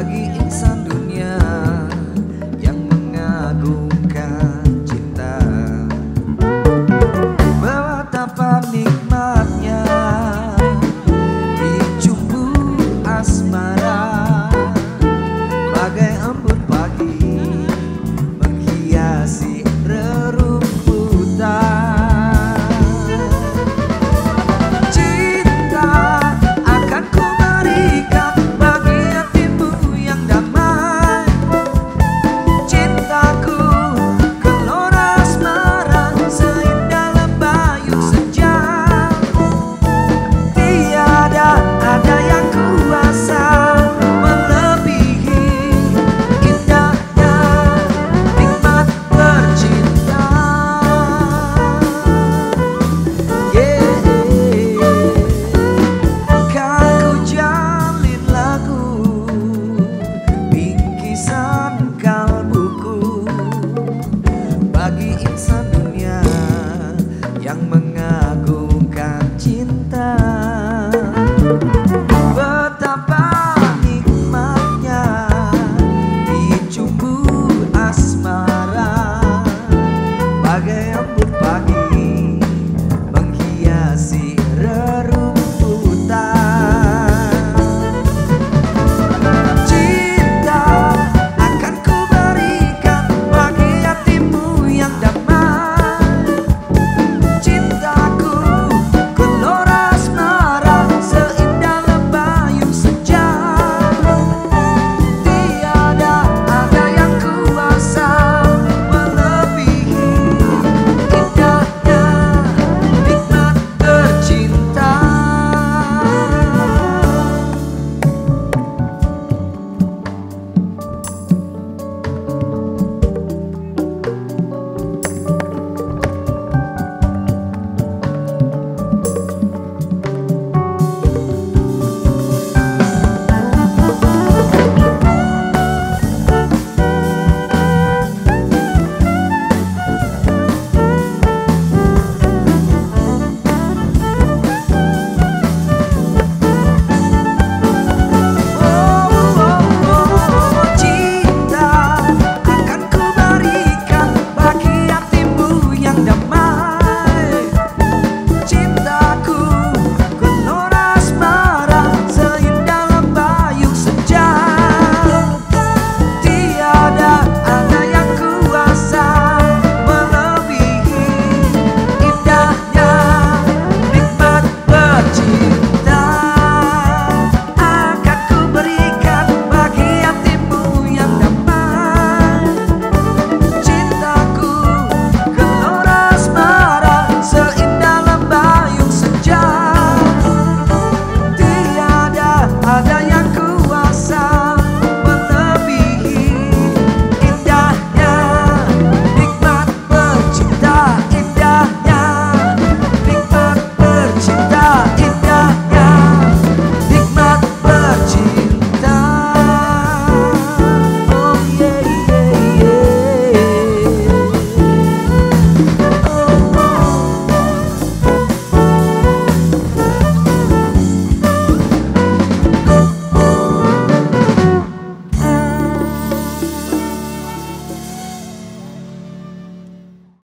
lagi